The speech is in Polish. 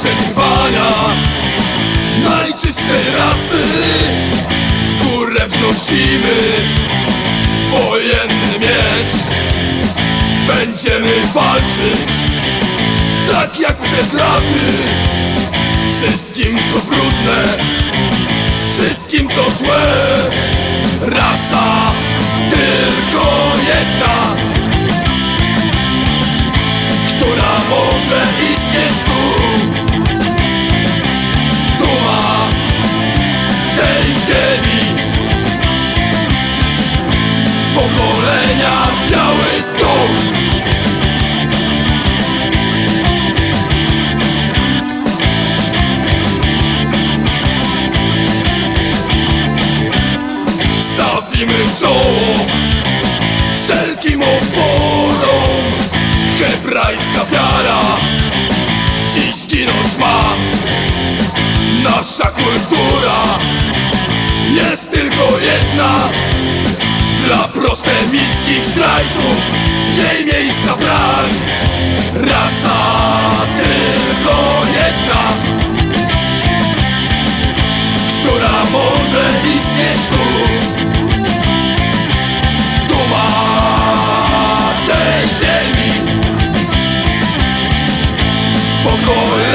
przetrwania. Najczystszej rasy W górę wnosimy. Wojenny miecz. Będziemy walczyć Tak jak przed laty. Z wszystkim co brudne Z wszystkim co złe. Rasa Stawimy czoło wszelkim oporom Hebrajska wiara dziś zginąć ma. Nasza kultura jest tylko jedna Dla prosemickich zdrajców w niej miejsca brak Rasa tylko jedna Która może istnieć tu. Duma tej ziemi Pokoju